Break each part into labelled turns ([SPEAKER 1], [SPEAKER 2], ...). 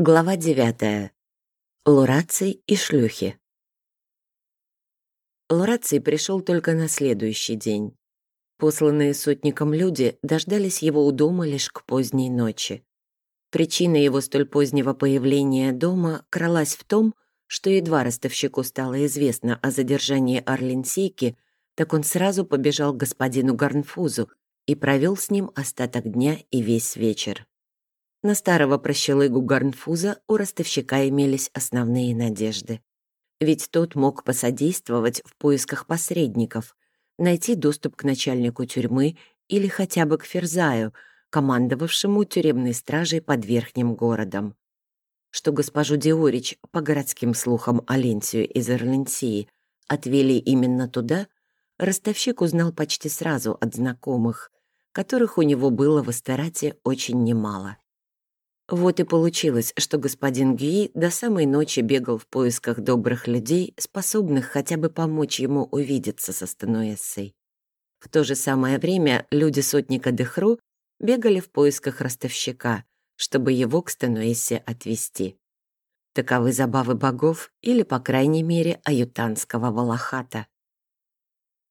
[SPEAKER 1] Глава девятая. Лураций и шлюхи. Лураций пришел только на следующий день. Посланные сотником люди дождались его у дома лишь к поздней ночи. Причина его столь позднего появления дома кралась в том, что едва ростовщику стало известно о задержании Орленсейки, так он сразу побежал к господину Гарнфузу и провел с ним остаток дня и весь вечер. На старого прощелыгу Гарнфуза у ростовщика имелись основные надежды. Ведь тот мог посодействовать в поисках посредников, найти доступ к начальнику тюрьмы или хотя бы к Ферзаю, командовавшему тюремной стражей под Верхним городом. Что госпожу Диорич, по городским слухам Аленсию из Эрленсии, отвели именно туда, ростовщик узнал почти сразу от знакомых, которых у него было в Эстерате очень немало. Вот и получилось, что господин Гюи до самой ночи бегал в поисках добрых людей, способных хотя бы помочь ему увидеться со Стануэссой. В то же самое время люди сотника Дехру бегали в поисках ростовщика, чтобы его к Стануэссе отвезти. Таковы забавы богов или, по крайней мере, аютанского Валахата.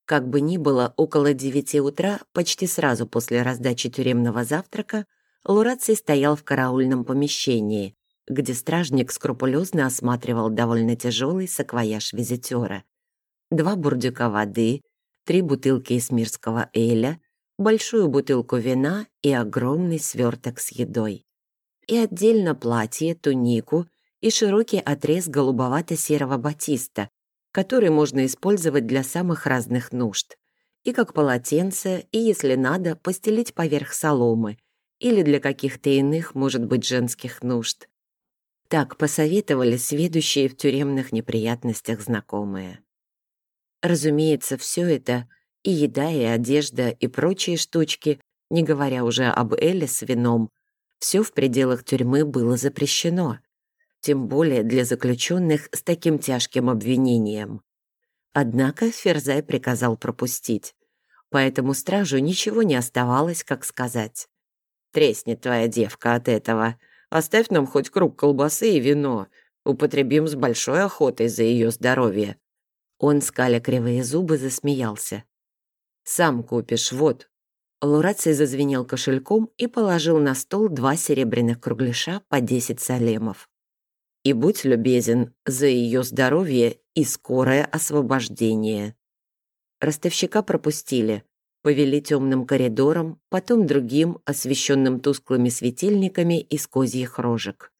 [SPEAKER 1] Как бы ни было, около девяти утра, почти сразу после раздачи тюремного завтрака, Лураций стоял в караульном помещении, где стражник скрупулезно осматривал довольно тяжелый саквояж визитера. Два бурдюка воды, три бутылки эсмирского эля, большую бутылку вина и огромный сверток с едой. И отдельно платье, тунику и широкий отрез голубовато-серого батиста, который можно использовать для самых разных нужд, и как полотенце, и, если надо, постелить поверх соломы, или для каких-то иных, может быть, женских нужд. Так посоветовали сведущие в тюремных неприятностях знакомые. Разумеется, все это — и еда, и одежда, и прочие штучки, не говоря уже об Эле с вином, все в пределах тюрьмы было запрещено, тем более для заключенных с таким тяжким обвинением. Однако Ферзай приказал пропустить, поэтому стражу ничего не оставалось, как сказать. Треснет твоя девка от этого. Оставь нам хоть круг колбасы и вино. Употребим с большой охотой за ее здоровье». Он, скаля кривые зубы, засмеялся. «Сам купишь, вот». Лураций зазвенел кошельком и положил на стол два серебряных кругляша по десять салемов. «И будь любезен за ее здоровье и скорое освобождение». Ростовщика пропустили, повели темным коридором, потом другим, освещенным тусклыми светильниками из козьих рожек.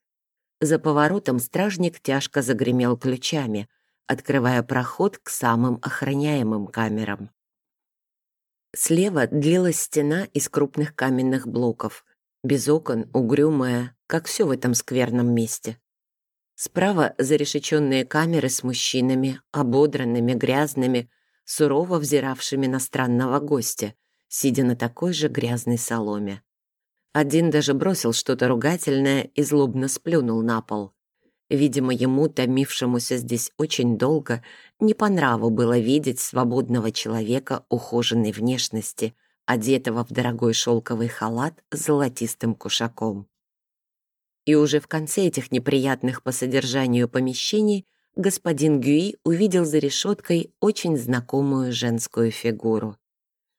[SPEAKER 1] За поворотом стражник тяжко загремел ключами, открывая проход к самым охраняемым камерам. Слева длилась стена из крупных каменных блоков, без окон, угрюмая, как все в этом скверном месте. Справа зарешеченные камеры с мужчинами, ободранными, грязными, сурово взиравшими на странного гостя, сидя на такой же грязной соломе. Один даже бросил что-то ругательное и злобно сплюнул на пол. Видимо, ему, томившемуся здесь очень долго, не по нраву было видеть свободного человека ухоженной внешности, одетого в дорогой шелковый халат с золотистым кушаком. И уже в конце этих неприятных по содержанию помещений господин Гюи увидел за решеткой очень знакомую женскую фигуру.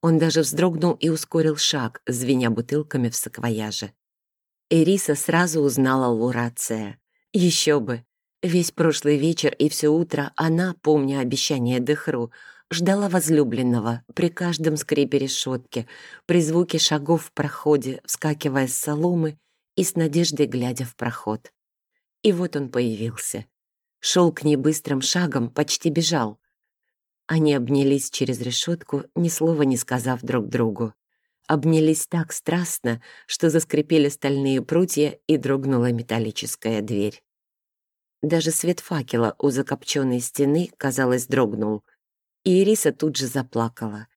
[SPEAKER 1] Он даже вздрогнул и ускорил шаг, звеня бутылками в саквояже. Эриса сразу узнала Лурация. Еще бы! Весь прошлый вечер и все утро она, помня обещание Дехру, ждала возлюбленного при каждом скрипе решетки, при звуке шагов в проходе, вскакивая с соломы и с надеждой глядя в проход. И вот он появился шел к ней быстрым шагом, почти бежал. Они обнялись через решетку, ни слова не сказав друг другу. Обнялись так страстно, что заскрипели стальные прутья и дрогнула металлическая дверь. Даже свет факела у закопченной стены, казалось, дрогнул. И Ириса тут же заплакала.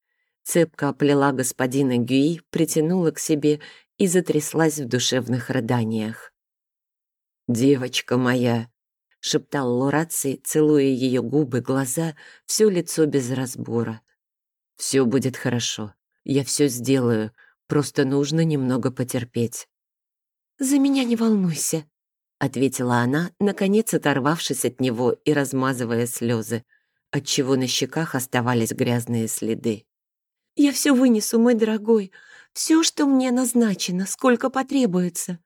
[SPEAKER 1] Цепка оплела господина Гюи, притянула к себе и затряслась в душевных рыданиях. «Девочка моя!» — шептал Лораций, целуя ее губы, глаза, все лицо без разбора. «Все будет хорошо. Я все сделаю. Просто нужно немного потерпеть».
[SPEAKER 2] «За меня не волнуйся», —
[SPEAKER 1] ответила она, наконец оторвавшись от него и размазывая слезы, отчего на щеках оставались грязные следы.
[SPEAKER 2] «Я все вынесу, мой дорогой, все, что мне назначено, сколько потребуется.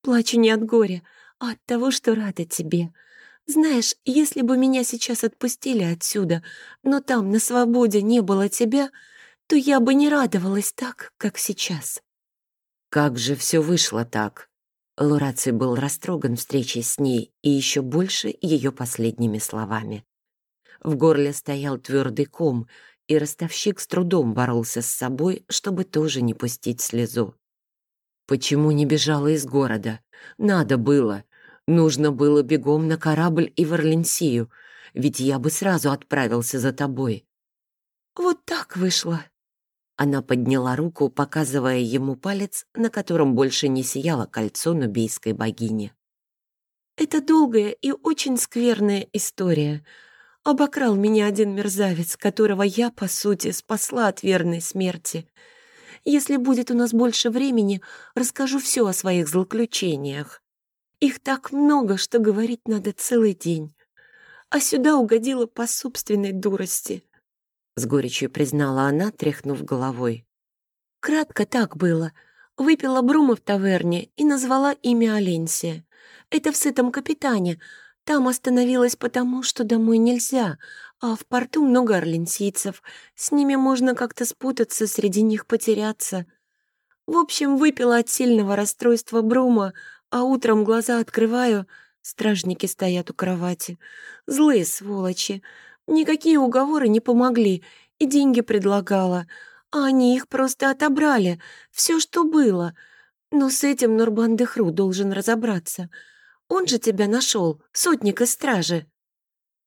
[SPEAKER 2] Плачу не от горя, а от того, что рада тебе. Знаешь, если бы меня сейчас отпустили отсюда, но там на свободе не было тебя, то я бы не радовалась так, как сейчас».
[SPEAKER 1] Как же все вышло так? Лураций был растроган встречей с ней и еще больше ее последними словами. В горле стоял твердый ком, и ростовщик с трудом боролся с собой, чтобы тоже не пустить слезу. Почему не бежала из города? Надо было. Нужно было бегом на корабль и в Орленсию, ведь я бы сразу отправился за тобой.
[SPEAKER 2] Вот так вышло,
[SPEAKER 1] она подняла руку, показывая ему палец, на котором больше не сияло кольцо нубийской богини.
[SPEAKER 2] «Это долгая и очень скверная история. Обокрал меня один мерзавец, которого я, по сути, спасла от верной смерти. Если будет у нас больше времени, расскажу все о своих злоключениях. Их так много, что говорить надо целый день. А сюда угодила по собственной дурости
[SPEAKER 1] с горечью признала она, тряхнув головой.
[SPEAKER 2] Кратко так было. Выпила брума в таверне и назвала имя Оленсия. Это в сытом капитане. Там остановилась потому, что домой нельзя, а в порту много орленсийцев. С ними можно как-то спутаться, среди них потеряться. В общем, выпила от сильного расстройства брума, а утром глаза открываю, стражники стоят у кровати. Злые сволочи. Никакие уговоры не помогли, и деньги предлагала. А они их просто отобрали, все, что было. Но с этим Нурбан Дехру должен разобраться. Он же тебя нашел, сотник из стражи».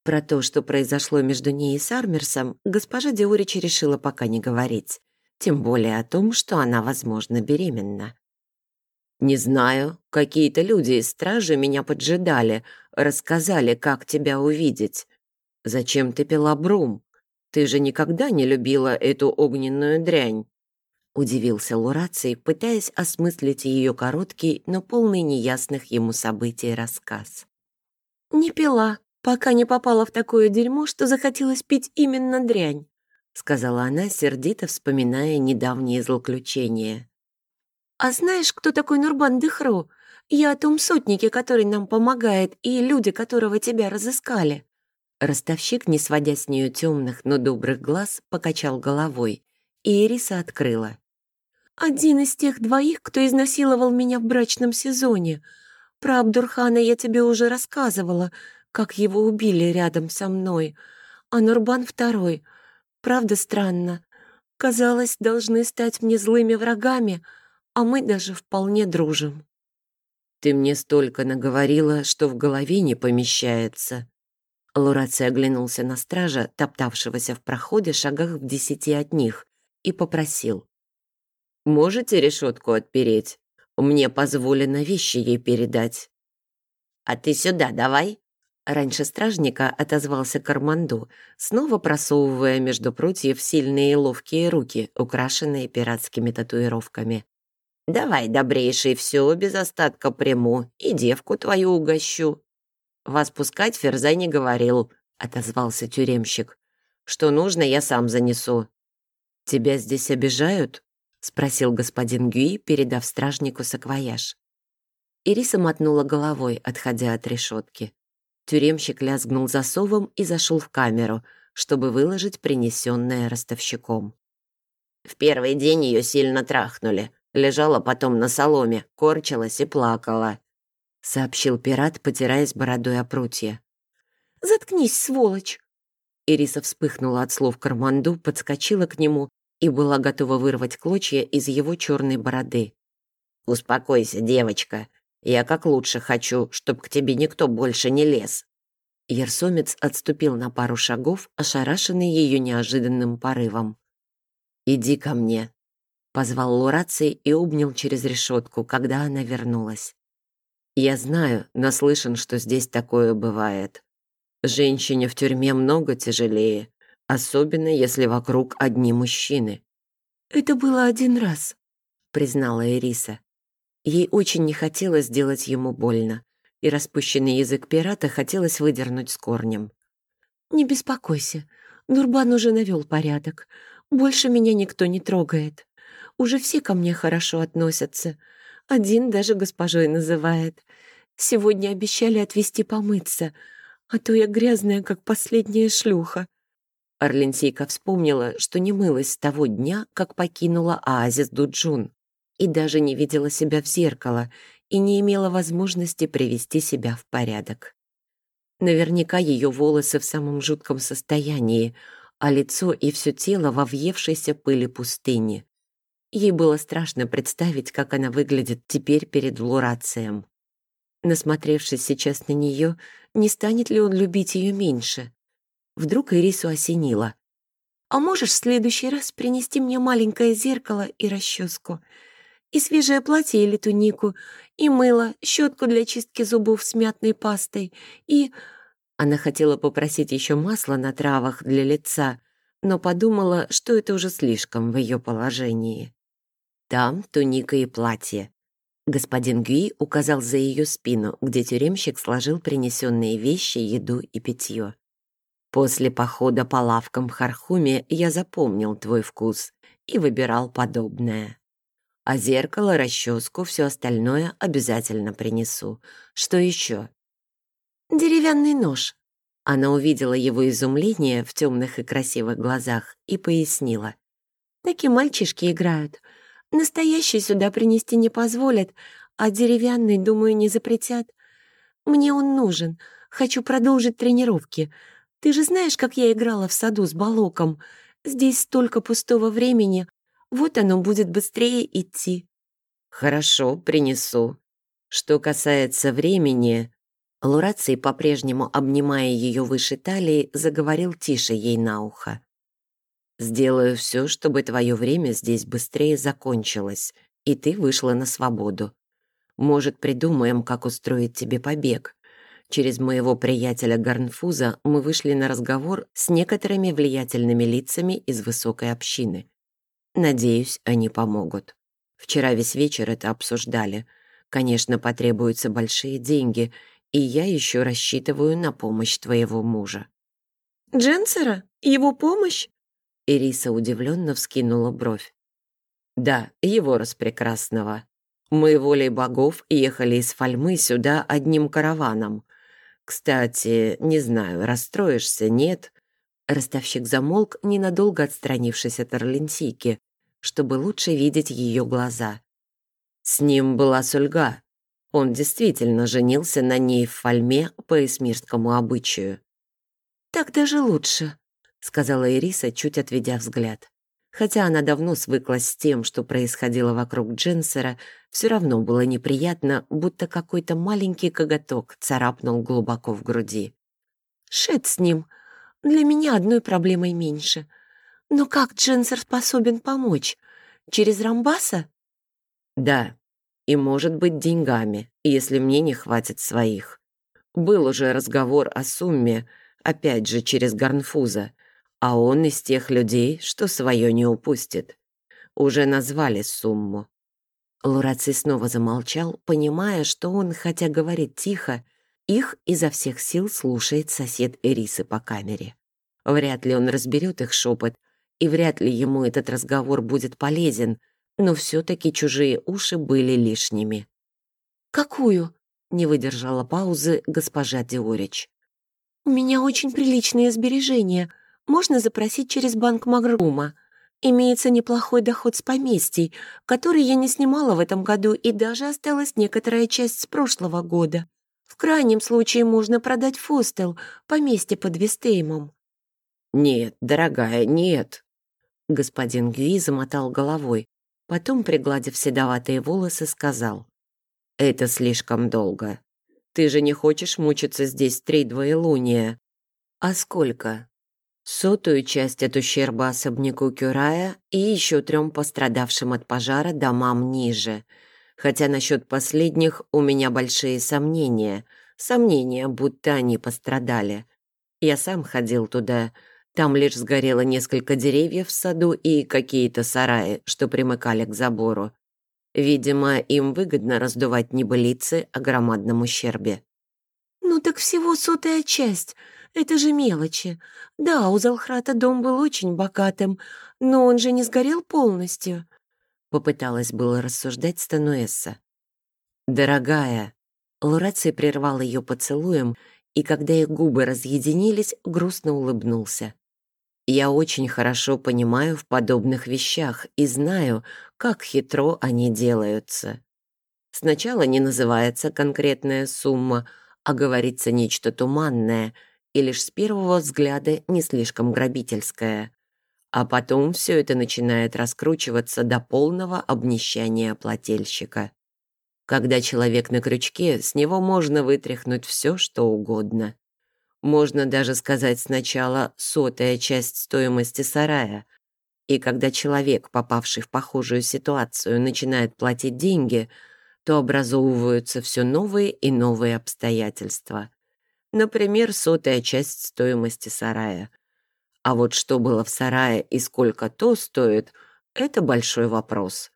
[SPEAKER 1] Про то, что произошло между ней и Сармерсом, госпожа Диорич решила пока не говорить. Тем более о том, что она, возможно, беременна. «Не знаю. Какие-то люди из стражи меня поджидали, рассказали, как тебя увидеть. «Зачем ты пила брум? Ты же никогда не любила эту огненную дрянь!» Удивился Лураций, пытаясь осмыслить ее короткий, но полный неясных ему событий рассказ.
[SPEAKER 2] «Не пила, пока не попала в такое дерьмо, что захотелось пить именно дрянь», сказала она, сердито вспоминая недавние злоключения. «А знаешь, кто такой Нурбан Дыхро? Я о том сотнике, который нам помогает, и люди, которого тебя разыскали».
[SPEAKER 1] Ростовщик, не сводя с нее темных, но добрых глаз, покачал головой, и Ириса открыла.
[SPEAKER 2] «Один из тех двоих, кто изнасиловал меня в брачном сезоне. Про Абдурхана я тебе уже рассказывала, как его убили рядом со мной. А Нурбан второй. Правда странно. Казалось, должны стать мне злыми врагами, а мы даже вполне дружим».
[SPEAKER 1] «Ты мне столько наговорила, что в голове не помещается», Лураций оглянулся на стража, топтавшегося в проходе шагах в десяти от них, и попросил. «Можете решетку отпереть? Мне позволено вещи ей передать». «А ты сюда давай!» Раньше стражника отозвался Карманду, снова просовывая между прутьев сильные и ловкие руки, украшенные пиратскими татуировками. «Давай, добрейший, все без остатка приму, и девку твою угощу». «Вас пускать Ферзай не говорил», — отозвался тюремщик. «Что нужно, я сам занесу». «Тебя здесь обижают?» — спросил господин Гюи, передав стражнику саквояж. Ириса мотнула головой, отходя от решетки. Тюремщик лязгнул засовом и зашел в камеру, чтобы выложить принесенное ростовщиком. В первый день ее сильно трахнули. Лежала потом на соломе, корчилась и плакала сообщил пират, потираясь бородой о прутье.
[SPEAKER 2] «Заткнись, сволочь!»
[SPEAKER 1] Ириса вспыхнула от слов Карманду, подскочила к нему и была готова вырвать клочья из его черной бороды. «Успокойся, девочка. Я как лучше хочу, чтоб к тебе никто больше не лез». Ерсомец отступил на пару шагов, ошарашенный ее неожиданным порывом. «Иди ко мне», — позвал Лураций и обнял через решетку, когда она вернулась. Я знаю, наслышан, что здесь такое бывает. Женщине в тюрьме много тяжелее, особенно если вокруг одни мужчины.
[SPEAKER 2] Это было один раз,
[SPEAKER 1] признала Ириса. Ей очень не хотелось сделать ему больно. и распущенный язык пирата хотелось выдернуть с корнем.
[SPEAKER 2] «Не беспокойся, Дурбан уже навел порядок. Больше меня никто не трогает. Уже все ко мне хорошо относятся. Один даже госпожой называет. Сегодня обещали отвезти помыться, а то я грязная, как последняя шлюха».
[SPEAKER 1] Орленсейка вспомнила, что не мылась с того дня, как покинула оазис Дуджун, и даже не видела себя в зеркало, и не имела возможности привести себя в порядок. Наверняка ее волосы в самом жутком состоянии, а лицо и все тело во въевшейся пыли пустыни. Ей было страшно представить, как она выглядит теперь перед Лурацием. Насмотревшись сейчас на нее, не станет ли он любить ее меньше? Вдруг Ирису осенило. «А можешь в следующий раз принести мне маленькое зеркало и расческу? И свежее платье или тунику, и мыло, щетку для чистки зубов с мятной пастой, и...» Она хотела попросить еще масла на травах для лица, но подумала, что это уже слишком в ее положении. Там туника и платье. Господин Гюи указал за ее спину, где тюремщик сложил принесенные вещи, еду и питье. После похода по лавкам в Хархуме я запомнил твой вкус и выбирал подобное. А зеркало, расческу, все остальное обязательно принесу. Что еще?
[SPEAKER 2] Деревянный нож.
[SPEAKER 1] Она увидела его изумление в темных и красивых глазах и пояснила.
[SPEAKER 2] Такие мальчишки играют. Настоящий сюда принести не позволят, а деревянный, думаю, не запретят. Мне он нужен. Хочу продолжить тренировки. Ты же знаешь, как я играла в саду с Балоком. Здесь столько пустого времени. Вот оно будет быстрее идти».
[SPEAKER 1] «Хорошо, принесу. Что касается времени...» Лураций, по-прежнему обнимая ее выше талии, заговорил тише ей на ухо. «Сделаю все, чтобы твое время здесь быстрее закончилось, и ты вышла на свободу. Может, придумаем, как устроить тебе побег. Через моего приятеля Гарнфуза мы вышли на разговор с некоторыми влиятельными лицами из высокой общины. Надеюсь, они помогут. Вчера весь вечер это обсуждали. Конечно, потребуются большие деньги, и я еще рассчитываю на помощь твоего мужа».
[SPEAKER 2] «Дженсера? Его помощь?»
[SPEAKER 1] Ириса удивленно вскинула бровь. «Да, его распрекрасного. Мы волей богов ехали из Фальмы сюда одним караваном. «Кстати, не знаю, расстроишься, нет?» Ростовщик замолк, ненадолго отстранившись от Орленсики, чтобы лучше видеть ее глаза. С ним была Сульга. Он действительно женился на ней в Фальме по эсмирскому обычаю.
[SPEAKER 2] «Так даже лучше», — сказала Ириса, чуть отведя взгляд. Хотя она давно свыклась с тем, что происходило вокруг Дженсера, все равно было неприятно, будто какой-то маленький коготок царапнул глубоко в груди. «Шет с ним. Для меня одной проблемой меньше. Но как Дженсер способен помочь? Через Рамбаса?»
[SPEAKER 1] «Да, и, может быть, деньгами, если мне не хватит своих. Был уже разговор о сумме, опять же, через Гарнфуза, а он из тех людей, что свое не упустит. Уже назвали сумму. Лураций снова замолчал, понимая, что он, хотя говорит тихо, их изо всех сил слушает сосед Эрисы по камере. Вряд ли он разберет их шепот, и вряд ли ему этот разговор будет полезен, но все-таки чужие уши были лишними.
[SPEAKER 2] «Какую?»
[SPEAKER 1] — не выдержала паузы госпожа Диорич.
[SPEAKER 2] «У меня очень приличные сбережения», можно запросить через банк Магрума. Имеется неплохой доход с поместий, который я не снимала в этом году, и даже осталась некоторая часть с прошлого года. В крайнем случае можно продать Фостел, поместье под Вестеймом».
[SPEAKER 1] «Нет, дорогая, нет». Господин Гюи замотал головой, потом, пригладив седоватые волосы, сказал. «Это слишком долго. Ты же не хочешь мучиться здесь три двоелуния. А сколько? Сотую часть от ущерба особняку Кюрая и еще трем пострадавшим от пожара домам ниже. Хотя насчет последних у меня большие сомнения. Сомнения, будто они пострадали. Я сам ходил туда. Там лишь сгорело несколько деревьев в саду и какие-то сараи, что примыкали к забору. Видимо, им выгодно раздувать небылицы о громадном ущербе.
[SPEAKER 2] «Ну так всего сотая часть. Это же мелочи. Да, у Залхрата дом был очень богатым, но он же не сгорел полностью».
[SPEAKER 1] Попыталась было рассуждать Стануэсса. «Дорогая!» Лураций прервал ее поцелуем, и когда их губы разъединились, грустно улыбнулся. «Я очень хорошо понимаю в подобных вещах и знаю, как хитро они делаются. Сначала не называется конкретная сумма, а говорится нечто туманное и лишь с первого взгляда не слишком грабительское. А потом все это начинает раскручиваться до полного обнищания плательщика. Когда человек на крючке, с него можно вытряхнуть все, что угодно. Можно даже сказать сначала сотая часть стоимости сарая. И когда человек, попавший в похожую ситуацию, начинает платить деньги – то образовываются все новые и новые обстоятельства. Например, сотая часть стоимости сарая. А вот что было в сарае и сколько то стоит, это большой вопрос.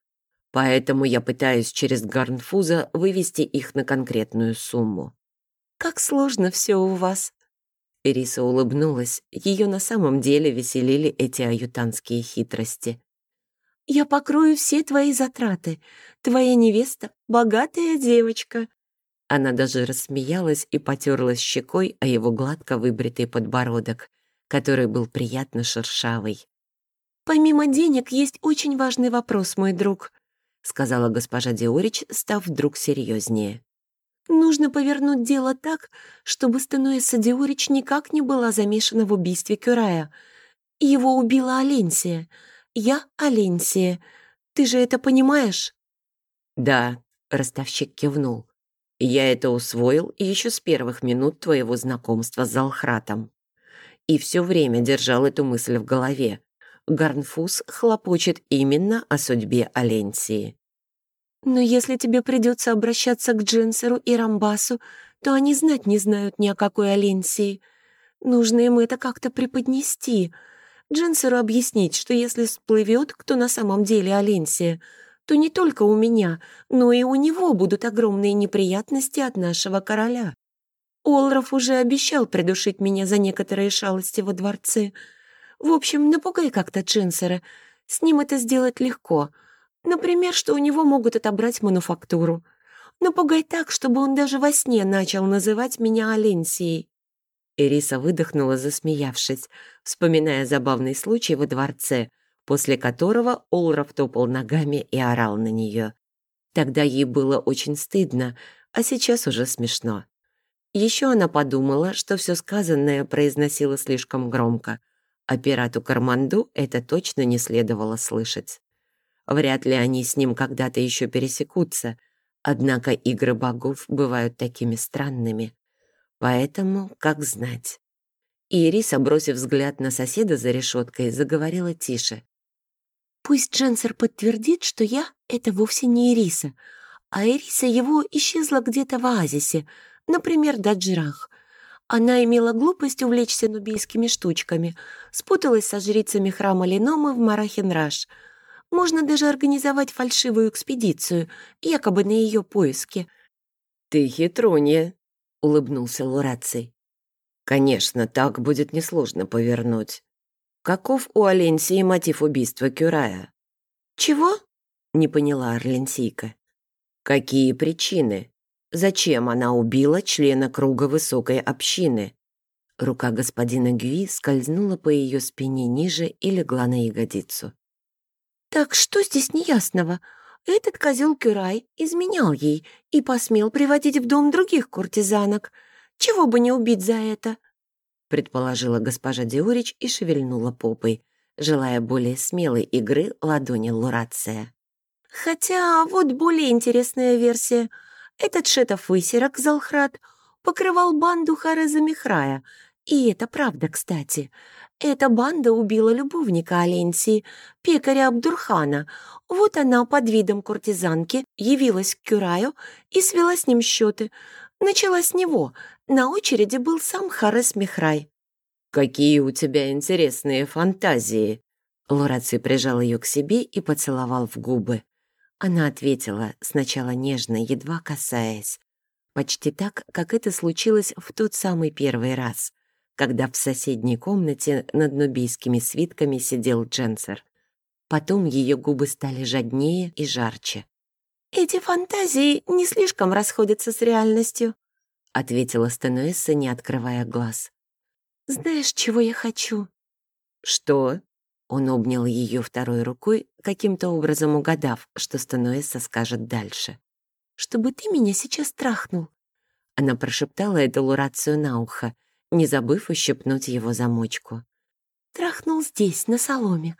[SPEAKER 1] Поэтому я пытаюсь через Гарнфуза вывести их на конкретную сумму.
[SPEAKER 2] «Как сложно все у вас!»
[SPEAKER 1] Ириса улыбнулась. Ее на самом деле веселили эти аютанские хитрости.
[SPEAKER 2] Я покрою все твои затраты. Твоя невеста — богатая девочка».
[SPEAKER 1] Она даже рассмеялась и потерлась щекой о его гладко выбритый подбородок, который был приятно шершавый.
[SPEAKER 2] «Помимо денег есть очень важный вопрос, мой друг», сказала госпожа Диорич, став вдруг серьезнее. «Нужно повернуть дело так, чтобы Стенуэса Диорич никак не была замешана в убийстве Кюрая. Его убила Аленсия — я Аленсия. Ты же это понимаешь?»
[SPEAKER 1] «Да», — ростовщик кивнул. «Я это усвоил еще с первых минут твоего знакомства с Залхратом. И все время держал эту мысль в голове. Гарнфус хлопочет именно о судьбе Аленсии».
[SPEAKER 2] «Но если тебе придется обращаться к Дженсеру и Рамбасу, то они знать не знают ни о какой Аленсии. Нужно им это как-то преподнести», Джинсеру объяснить, что если всплывет, кто на самом деле Аленсия, то не только у меня, но и у него будут огромные неприятности от нашего короля. Олраф уже обещал придушить меня за некоторые шалости во дворце. В общем, напугай как-то Джинсера. С ним это сделать легко. Например, что у него могут отобрать мануфактуру. Напугай так, чтобы он даже во сне начал называть меня Аленсией.
[SPEAKER 1] Ириса выдохнула, засмеявшись, вспоминая забавный случай во дворце, после которого Олраф топал ногами и орал на нее. Тогда ей было очень стыдно, а сейчас уже смешно. Еще она подумала, что все сказанное произносила слишком громко, а пирату Карманду это точно не следовало слышать. Вряд ли они с ним когда-то еще пересекутся, однако игры богов бывают такими странными. Поэтому, как знать. Ириса, бросив взгляд на соседа за решеткой, заговорила тише.
[SPEAKER 2] «Пусть Дженсер подтвердит, что я — это вовсе не Ириса, а Ириса его исчезла где-то в оазисе, например, Даджирах. Она имела глупость увлечься нубийскими штучками, спуталась со жрицами храма Леномы в Марахенраш. Можно даже организовать фальшивую экспедицию, якобы на ее поиски.
[SPEAKER 1] «Ты хитронья», — улыбнулся Лураций. «Конечно, так будет несложно повернуть. Каков у Аленсии мотив убийства Кюрая?»
[SPEAKER 2] «Чего?»
[SPEAKER 1] — не поняла Орленсийка. «Какие причины? Зачем она убила члена круга высокой общины?» Рука господина Гюи скользнула по ее спине ниже и легла на ягодицу.
[SPEAKER 2] «Так что здесь неясного? Этот козел Кюрай изменял ей и посмел приводить в дом других куртизанок. Чего бы не убить за это?»
[SPEAKER 1] Предположила госпожа Диорич и шевельнула попой, желая более смелой игры ладони Лурация.
[SPEAKER 2] «Хотя вот более интересная версия. Этот шетов-высерок Залхрат покрывал банду Хареза Михрая, и это правда, кстати. Эта банда убила любовника Аленсии, пекаря Абдурхана. Вот она под видом куртизанки явилась к Кюраю и свела с ним счеты. Начала с него. На очереди был сам Харес Михрай.
[SPEAKER 1] «Какие у тебя интересные фантазии!» Лораций прижал ее к себе и поцеловал в губы. Она ответила, сначала нежно, едва касаясь. почти так, как это случилось в тот самый первый раз, когда в соседней комнате над нубийскими свитками сидел Дженсер. Потом ее губы стали жаднее и жарче.
[SPEAKER 2] «Эти фантазии не слишком расходятся с реальностью», ответила Стенуэсса, не открывая глаз. «Знаешь, чего я хочу?»
[SPEAKER 1] «Что?» Он обнял ее второй рукой, каким-то образом угадав, что Стануэса скажет дальше.
[SPEAKER 2] «Чтобы ты меня сейчас трахнул».
[SPEAKER 1] Она прошептала это Лурацию на ухо, не забыв ущипнуть его замочку.
[SPEAKER 2] «Трахнул здесь, на соломе,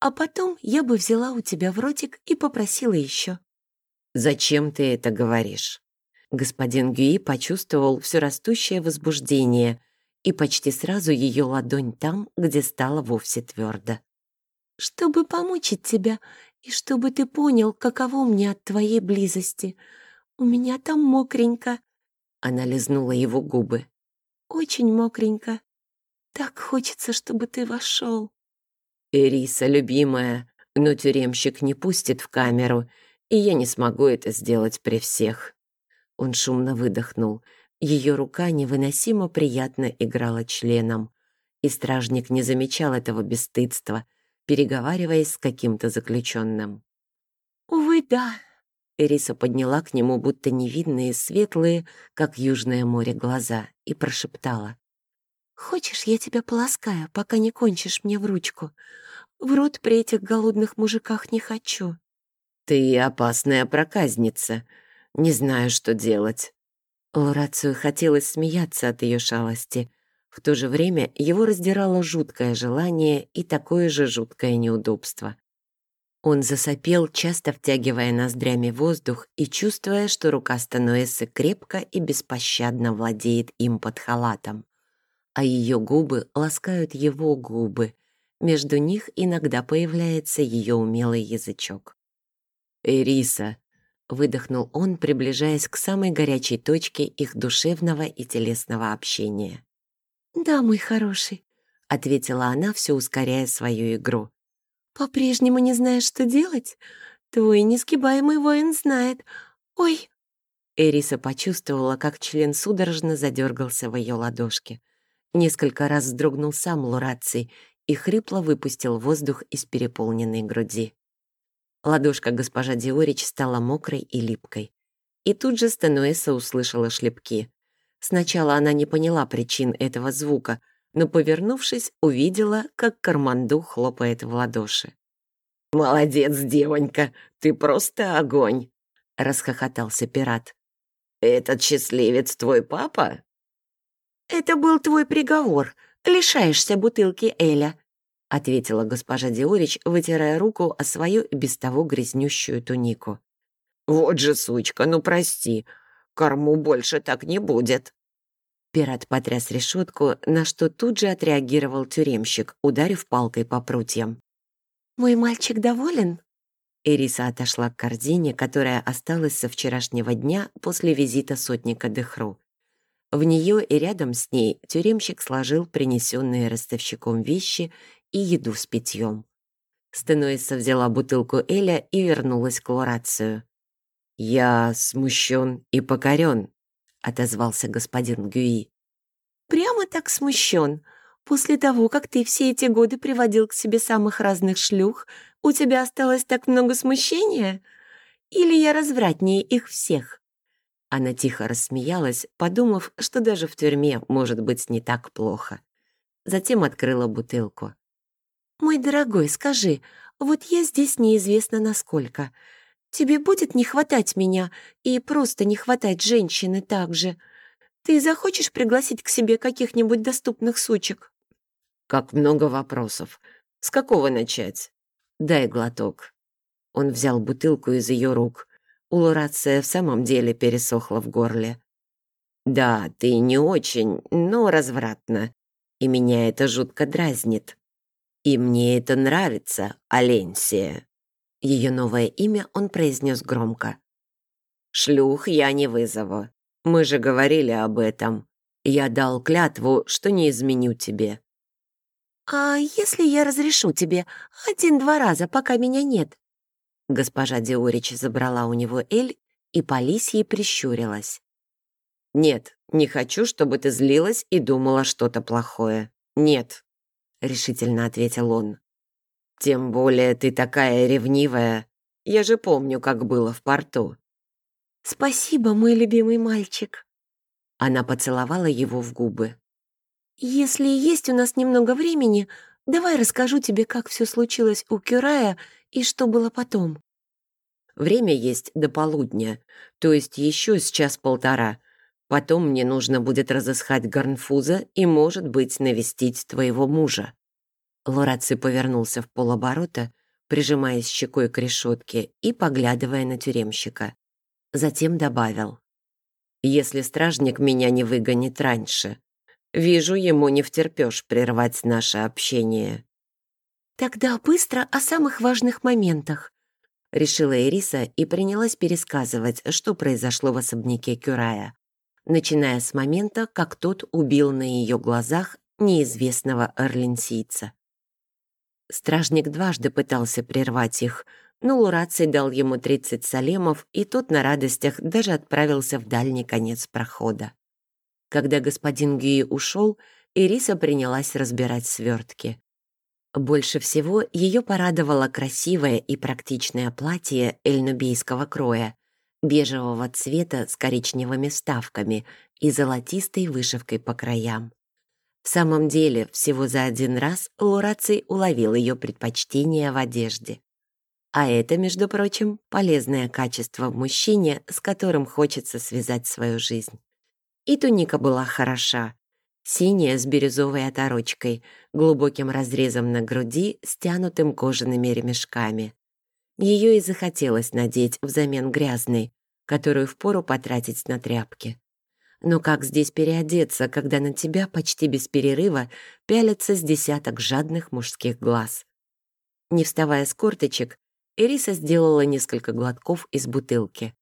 [SPEAKER 2] а потом я бы взяла у тебя в ротик и попросила еще».
[SPEAKER 1] «Зачем ты это говоришь?» Господин Гюи почувствовал все растущее возбуждение и почти сразу ее ладонь там, где стала вовсе твердо
[SPEAKER 2] чтобы помучить тебя и чтобы ты понял, каково мне от твоей близости. У меня там мокренько».
[SPEAKER 1] Она лизнула его губы.
[SPEAKER 2] «Очень мокренько. Так хочется, чтобы ты вошел».
[SPEAKER 1] «Эриса, любимая, но тюремщик не пустит в камеру, и я не смогу это сделать при всех». Он шумно выдохнул. Ее рука невыносимо приятно играла членом. И стражник не замечал этого бесстыдства — переговариваясь с каким-то заключенным.
[SPEAKER 2] «Увы, да».
[SPEAKER 1] Эриса подняла к нему будто невидные, светлые, как южное море, глаза и прошептала.
[SPEAKER 2] «Хочешь, я тебя полоскаю, пока не кончишь мне в ручку? В рот при этих голодных мужиках не хочу».
[SPEAKER 1] «Ты опасная проказница. Не знаю, что делать». Лорацию хотелось смеяться от ее шалости, в то же время его раздирало жуткое желание и такое же жуткое неудобство. Он засопел, часто втягивая ноздрями воздух и чувствуя, что рука Стануэсы крепко и беспощадно владеет им под халатом. А ее губы ласкают его губы. Между них иногда появляется ее умелый язычок. «Эриса!» — выдохнул он, приближаясь к самой горячей точке их душевного и телесного общения.
[SPEAKER 2] «Да, мой хороший», — ответила она, все ускоряя свою игру. «По-прежнему не знаешь, что делать? Твой несгибаемый воин знает. Ой!»
[SPEAKER 1] Эриса почувствовала, как член судорожно задергался в ее ладошке. Несколько раз вздрогнул сам Лураций и хрипло выпустил воздух из переполненной груди. Ладошка госпожа Диорич стала мокрой и липкой. И тут же Стенуэса услышала шлепки. Сначала она не поняла причин этого звука, но, повернувшись, увидела, как Карманду хлопает в ладоши. «Молодец, девонька, ты просто огонь!» — расхохотался пират. «Этот счастливец твой папа?»
[SPEAKER 2] «Это был твой приговор. Лишаешься бутылки Эля», — ответила госпожа Диорич, вытирая руку о свою без того грязнющую тунику.
[SPEAKER 1] «Вот же сучка, ну прости, Корму больше так не будет». Пират потряс решетку, на что тут же отреагировал тюремщик, ударив палкой по прутьям.
[SPEAKER 2] «Мой мальчик доволен?»
[SPEAKER 1] Эриса отошла к корзине, которая осталась со вчерашнего дня после визита сотника Дехру. В нее и рядом с ней тюремщик сложил принесенные ростовщиком вещи и еду с питьем. Стенуэса взяла бутылку Эля и вернулась к Лорацию. «Я смущен и покорен», — отозвался господин Гюи.
[SPEAKER 2] «Прямо так смущен. После того, как ты все эти годы приводил к себе самых разных шлюх, у тебя осталось так много смущения? Или я развратнее их всех?»
[SPEAKER 1] Она тихо рассмеялась, подумав, что даже в тюрьме может быть не так плохо. Затем открыла бутылку.
[SPEAKER 2] «Мой дорогой, скажи, вот я здесь неизвестно насколько. Тебе будет не хватать меня и просто не хватать женщины также. Ты захочешь пригласить к себе каких-нибудь доступных сучек?»
[SPEAKER 1] «Как много вопросов. С какого начать?» «Дай глоток». Он взял бутылку из ее рук. У Лорация в самом деле пересохла в горле. «Да, ты не очень, но развратно. И меня это жутко дразнит. И мне это нравится, Аленсия». Ее новое имя он произнес громко. «Шлюх я не вызову. Мы же говорили об этом. Я дал клятву, что не изменю тебе».
[SPEAKER 2] «А если я разрешу тебе один-два раза, пока меня нет?»
[SPEAKER 1] Госпожа Диорич забрала у него Эль и по лисьей прищурилась. «Нет, не хочу, чтобы ты злилась и думала что-то плохое. Нет», — решительно ответил он. «Тем более ты такая ревнивая. Я же помню, как было в порту».
[SPEAKER 2] «Спасибо, мой любимый мальчик».
[SPEAKER 1] Она поцеловала его в губы.
[SPEAKER 2] «Если есть у нас немного времени, давай расскажу тебе, как все случилось у Кюрая и что было потом».
[SPEAKER 1] Время есть до полудня, то есть еще с час-полтора. Потом мне нужно будет разыскать Гарнфуза и, может быть, навестить твоего мужа». Лораци повернулся в полоборота, прижимаясь щекой к решетке и поглядывая на тюремщика. Затем добавил. «Если стражник меня не выгонит раньше, вижу, ему не втерпёшь прервать наше общение».
[SPEAKER 2] «Тогда быстро о самых важных моментах», — решила Ириса и принялась пересказывать, что произошло в особняке Кюрая, начиная с момента, как тот убил на ее глазах неизвестного орленсийца. Стражник дважды пытался прервать их, но Лураций дал ему 30 салемов, и тот на радостях даже отправился в дальний конец прохода. Когда господин Гюи ушел, Ириса принялась разбирать свертки. Больше всего ее порадовало красивое и практичное платье эльнубийского кроя, бежевого цвета с коричневыми вставками и золотистой вышивкой по краям. В самом деле, всего за один раз Лураций уловил ее предпочтение в одежде. А это, между прочим, полезное качество в мужчине, с которым хочется связать свою жизнь. И туника была хороша, синяя с бирюзовой оторочкой, глубоким разрезом на груди, стянутым кожаными ремешками. Ее и захотелось надеть взамен грязной, которую впору потратить на тряпки. Но как здесь переодеться, когда на тебя почти без перерыва пялятся с десяток жадных мужских глаз? Не вставая с корточек, Эриса сделала несколько глотков из бутылки,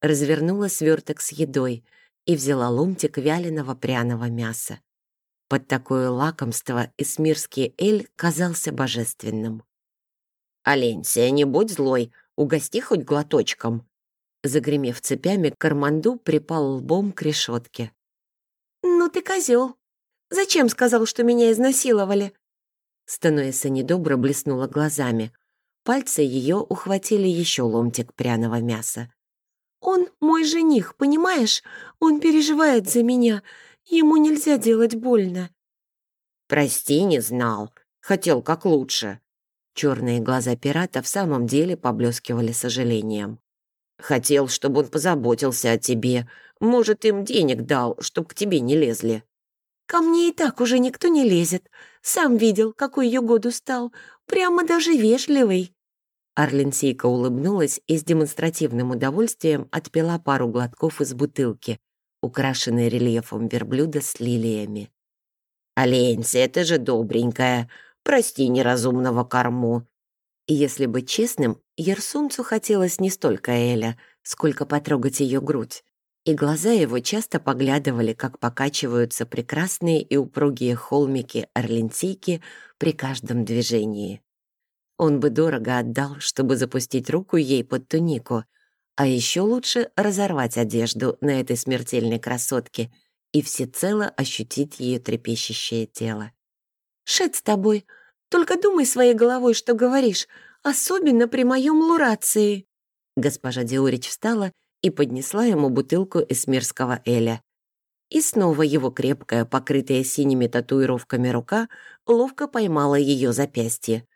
[SPEAKER 2] развернула сверток с едой и взяла ломтик вяленого пряного мяса. Под такое лакомство эсмирский эль казался божественным. «Оленсия, не будь злой, угости хоть глоточком». Загремев цепями, Карманду припал лбом к решетке. «Ну ты козел! Зачем сказал, что меня изнасиловали?»
[SPEAKER 1] Стануэса недобро блеснула глазами. Пальцы ее ухватили еще ломтик пряного мяса.
[SPEAKER 2] «Он мой жених, понимаешь? Он переживает за меня. Ему нельзя делать больно».
[SPEAKER 1] «Прости, не знал. Хотел как лучше». Черные глаза пирата в самом деле поблескивали сожалением. «Хотел, чтобы он позаботился о тебе. Может, им денег дал, чтоб к тебе не лезли».
[SPEAKER 2] «Ко мне и так уже никто не лезет. Сам видел, какой ее году стал. Прямо даже вежливый».
[SPEAKER 1] Арленсийка улыбнулась и с демонстративным удовольствием отпила пару глотков из бутылки, украшенной рельефом верблюда с лилиями. «Оленься, ты же добренькая. Прости неразумного корму». Если быть честным, Ерсунцу хотелось не столько Эля, сколько потрогать ее грудь. И глаза его часто поглядывали, как покачиваются прекрасные и упругие холмики орленсийки при каждом движении. Он бы дорого отдал, чтобы запустить руку ей под тунику, а еще лучше разорвать одежду на этой смертельной красотке и всецело ощутить ее трепещущее тело.
[SPEAKER 2] «Шет с тобой, только думай своей головой, что говоришь, особенно при моем лурации».
[SPEAKER 1] Госпожа Диорич встала и поднесла ему бутылку эсмирского эля. И снова его крепкая, покрытая синими татуировками рука ловко поймала ее запястье.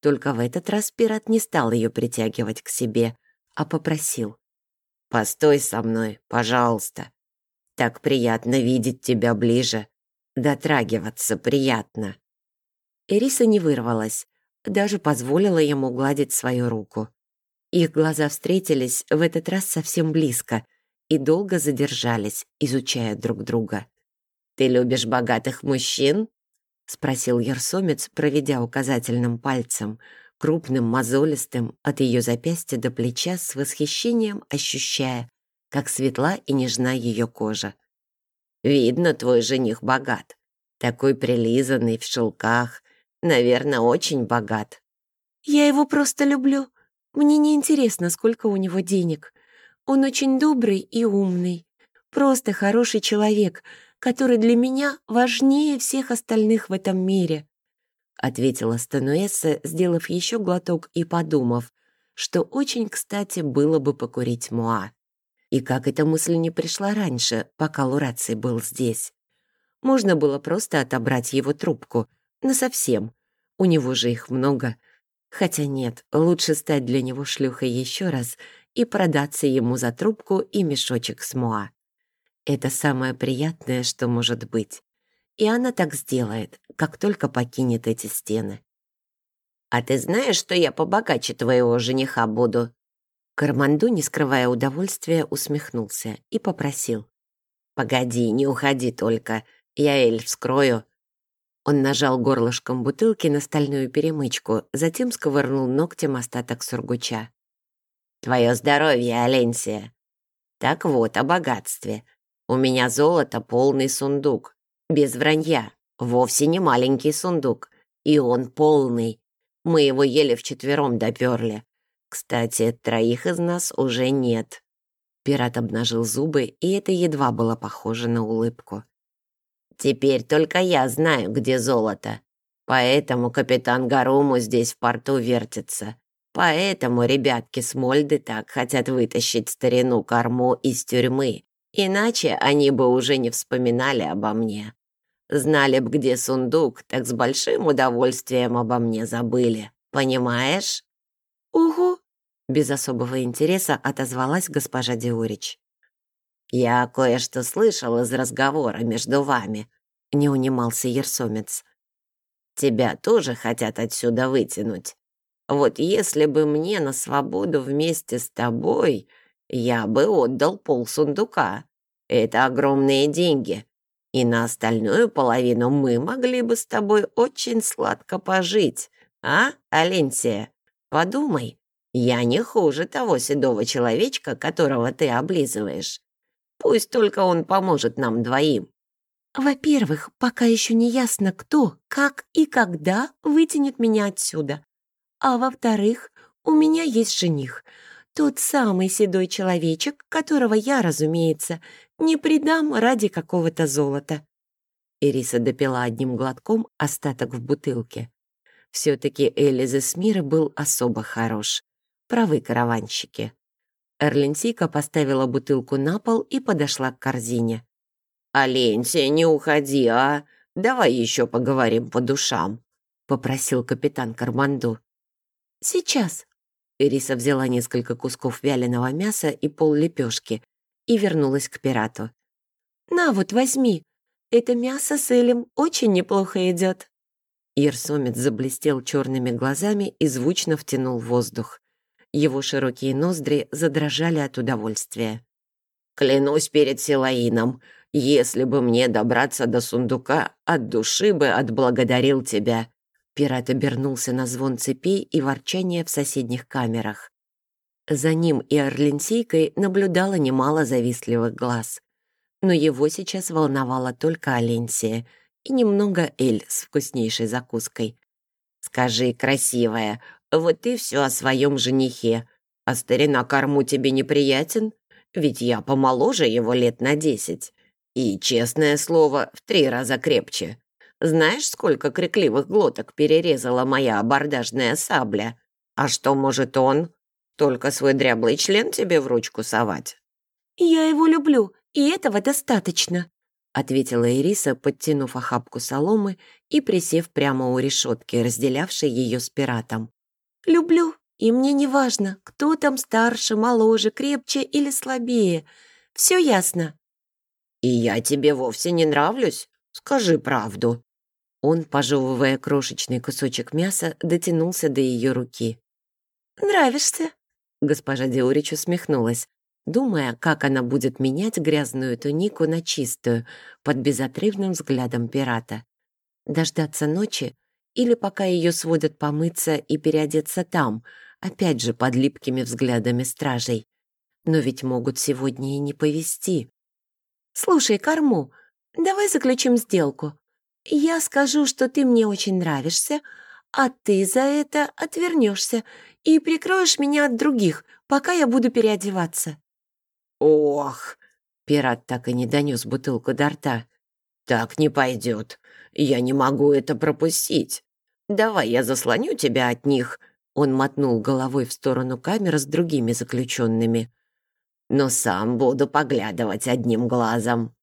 [SPEAKER 1] Только в этот раз пират не стал ее притягивать к себе, а попросил. «Постой со мной, пожалуйста. Так приятно видеть тебя ближе. Дотрагиваться приятно». Эриса не вырвалась, даже позволила ему гладить свою руку. Их глаза встретились в этот раз совсем близко и долго задержались, изучая друг друга. «Ты любишь богатых мужчин?» — спросил Ерсомец, проведя указательным пальцем, крупным, мозолистым, от ее запястья до плеча с восхищением ощущая, как светла и нежна ее кожа. «Видно, твой жених богат. Такой прилизанный, в шелках. Наверное, очень богат».
[SPEAKER 2] «Я его просто люблю. Мне не интересно, сколько у него денег. Он очень добрый и умный. Просто хороший человек, который для меня важнее всех остальных в этом мире», ответила Стануэса, сделав еще глоток и подумав, что очень кстати было бы покурить Муа. И как эта мысль не пришла раньше, пока Лураций был здесь? Можно было просто отобрать его трубку, насовсем. У него же их много. Хотя нет, лучше стать для него шлюхой еще раз и продаться ему за трубку и мешочек с Муа. Это самое приятное, что может быть. И она так сделает, как только покинет эти стены. «А ты знаешь, что я побогаче твоего жениха буду?» Карманду, не скрывая удовольствия, усмехнулся и попросил. «Погоди, не уходи только, я эль вскрою». Он нажал горлышком бутылки на стальную перемычку, затем сковырнул ногтем остаток сургуча. «Твое здоровье, Аленсия!» «Так вот, о богатстве. У меня золото полный сундук. Без вранья. Вовсе не маленький сундук. И он полный. Мы его еле вчетвером доперли. Кстати, троих из нас уже нет». Пират обнажил зубы, и это едва было похоже на улыбку. «Теперь только я знаю, где золото. Поэтому капитан Гаруму здесь в порту вертится. Поэтому ребятки с Мольды так хотят вытащить старину корму из тюрьмы. Иначе они бы уже не вспоминали обо мне. Знали б, где сундук, так с большим удовольствием обо мне забыли. Понимаешь?» «Угу», —
[SPEAKER 1] без особого интереса отозвалась госпожа Диорич. «Я кое-что слышал из разговора между вами», — не унимался Ерсомец. «Тебя тоже хотят отсюда вытянуть. Вот если бы мне на свободу вместе с тобой, я бы отдал пол сундука. Это огромные деньги, и на остальную половину мы могли бы с тобой очень сладко пожить, а, Аленсия? Подумай, я не хуже того седого человечка, которого ты облизываешь. Пусть только он поможет нам двоим».
[SPEAKER 2] «Во-первых, пока еще не ясно, кто, как и когда вытянет меня отсюда. А во-вторых, у меня есть жених, тот самый седой человечек, которого я, разумеется, не предам ради какого-то золота». Ириса допила одним глотком остаток в бутылке. Все-таки Элиза Смира был особо хорош. Правы караванщики. Эрленсика поставила бутылку на пол и подошла к корзине. «Аленсия, не уходи, а? Давай еще поговорим по душам», — попросил капитан Карманду. «Сейчас». Ириса взяла несколько кусков вяленого мяса и пол лепешки и вернулась к пирату. «На вот, возьми. Это мясо с Элем очень неплохо идет». Ерсомец заблестел черными глазами и звучно втянул воздух. Его широкие ноздри задрожали от удовольствия. «Клянусь перед Силаином, если бы мне добраться до сундука, от души бы отблагодарил тебя». Пират обернулся на звон цепей и ворчание в соседних камерах. За ним и Орленсейкой наблюдало немало завистливых глаз. Но его сейчас волновала только Аленсия — и немного эль с вкуснейшей закуской. «Скажи, красивая, вот ты все о своем женихе, а старина корму тебе неприятен? Ведь я помоложе его лет на десять. И, честное слово, в три раза крепче. Знаешь, сколько крикливых глоток перерезала моя абордажная сабля? А что может он? Только свой дряблый член тебе в ручку совать?» «Я его люблю, и этого достаточно»,
[SPEAKER 1] ответила Ириса, подтянув охапку соломы и присев прямо у решетки, разделявшей ее с пиратом.
[SPEAKER 2] «Люблю, и мне не важно, кто там старше, моложе, крепче или слабее. Все ясно».
[SPEAKER 1] «И я тебе вовсе не нравлюсь? Скажи правду». Он, пожевывая крошечный кусочек мяса, дотянулся до ее руки.
[SPEAKER 2] «Нравишься?»
[SPEAKER 1] Госпожа Диорич усмехнулась, думая, как она будет менять грязную тунику на чистую под безотрывным взглядом пирата. Дождаться ночи или пока ее сводят помыться и переодеться там, опять же под липкими взглядами стражей. Но ведь могут сегодня и не повести.
[SPEAKER 2] «Слушай, Корму, давай заключим сделку. Я скажу, что ты мне очень нравишься, а ты за это отвернешься и прикроешь меня от других, пока я буду переодеваться».
[SPEAKER 1] «Ох!» Пират так и не донес бутылку до рта. «Так не пойдет. Я не могу это пропустить. Давай я заслоню тебя от них». Он мотнул головой в сторону камер с другими заключенными. «Но сам буду поглядывать одним глазом».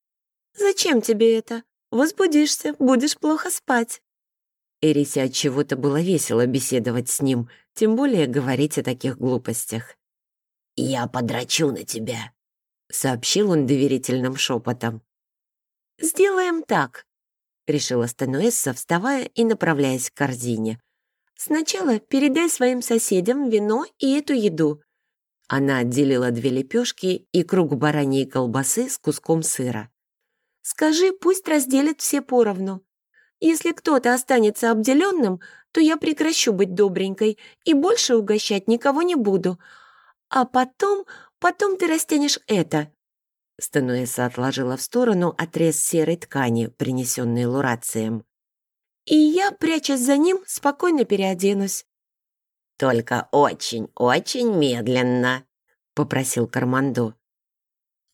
[SPEAKER 2] «Зачем тебе это? Возбудишься, будешь плохо спать».
[SPEAKER 1] Эрисе от чего-то было весело беседовать с ним, тем более говорить о таких глупостях. «Я подрачу на тебя», — сообщил он доверительным шепотом.
[SPEAKER 2] «Сделаем так», — решила Стануэсса, вставая и направляясь к корзине. «Сначала передай своим соседям вино и эту еду».
[SPEAKER 1] Она отделила две лепешки и круг бараньей колбасы с куском сыра.
[SPEAKER 2] «Скажи, пусть разделят все поровну. Если кто-то останется обделенным, то я прекращу быть добренькой и больше угощать никого не буду. А потом, потом ты растянешь это».
[SPEAKER 1] Стануэса отложила в сторону отрез серой ткани, принесенный Лурацием.
[SPEAKER 2] «И я, прячась за ним, спокойно переоденусь».
[SPEAKER 1] «Только очень, очень медленно», — попросил Кармандо.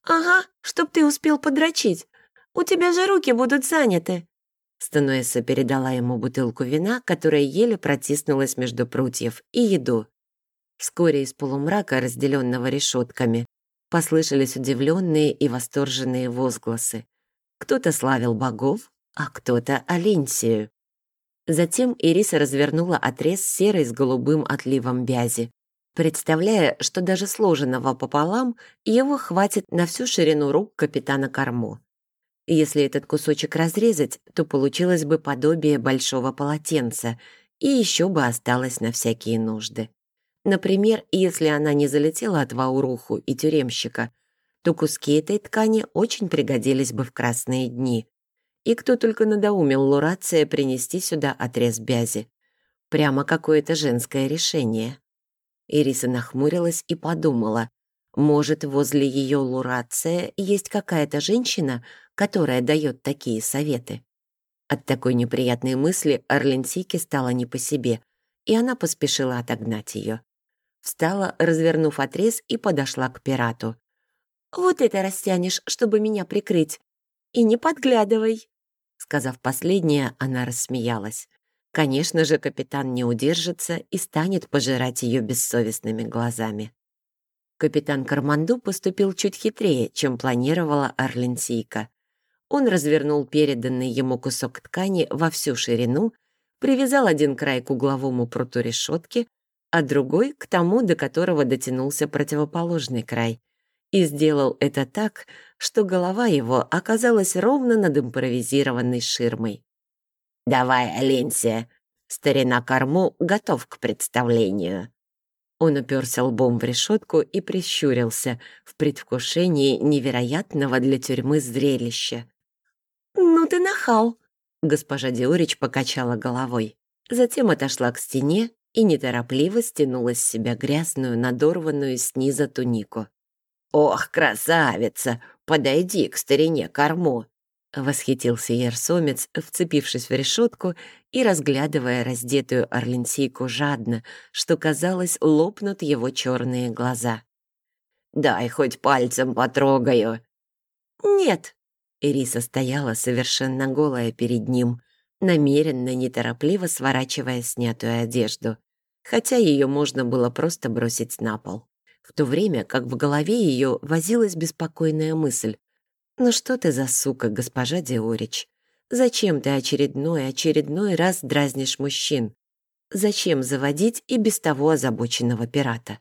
[SPEAKER 2] «Ага, чтоб ты успел подрочить. У тебя же руки будут заняты»,
[SPEAKER 1] Стануэса передала ему бутылку вина, которая еле протиснулась между прутьев, и еду. Вскоре из полумрака, разделенного решетками, послышались удивленные и восторженные возгласы. Кто-то славил богов, а кто-то Алинсию. Затем Ириса развернула отрез серой с голубым отливом бязи, представляя, что даже сложенного пополам его хватит на всю ширину рук капитана Кармо. Если этот кусочек разрезать, то получилось бы подобие большого полотенца, и еще бы осталось на всякие нужды. Например, если она не залетела от Вауруху и тюремщика, то куски этой ткани очень пригодились бы в красные дни. И кто только надоумел Лурация принести сюда отрез бязи. Прямо какое-то женское решение. Ириса нахмурилась и подумала, может, возле ее Лурация есть какая-то женщина, которая дает такие советы. От такой неприятной мысли Орленсике стало не по себе, и она поспешила отогнать ее. Встала, развернув отрез, и подошла к пирату.
[SPEAKER 2] «Вот это растянешь, чтобы меня прикрыть. И не подглядывай».
[SPEAKER 1] Сказав последнее, она рассмеялась. Конечно же, капитан не удержится и станет пожирать ее бессовестными глазами. Капитан Карманду поступил чуть хитрее, чем планировала Орленсийка. Он развернул переданный ему кусок ткани во всю ширину, привязал один край к угловому пруту решетки, а другой — к тому, до которого дотянулся противоположный край, и сделал это так, что голова его оказалась ровно над импровизированной ширмой. «Давай, Аленсия, старина Корму готов к представлению». Он уперся лбом в решетку и прищурился в предвкушении невероятного для тюрьмы зрелища.
[SPEAKER 2] «Ну ты нахал!»
[SPEAKER 1] Госпожа Диорич покачала головой. Затем отошла к стене и неторопливо стянула с себя грязную, надорванную снизу тунику. «Ох, красавица! Подойди к старине корму!» Восхитился ерсомец, вцепившись в решетку и разглядывая раздетую орленсийку жадно, что, казалось, лопнут его черные глаза. «Дай хоть пальцем потрогаю».
[SPEAKER 2] «Нет»,
[SPEAKER 1] Ириса стояла совершенно голая перед ним, намеренно, неторопливо сворачивая снятую одежду, хотя ее можно было просто бросить на пол. В то время как в голове ее возилась беспокойная мысль. «Ну что ты за сука, госпожа Диорич? Зачем ты очередной, очередной раз дразнишь мужчин? Зачем заводить и без того озабоченного пирата?»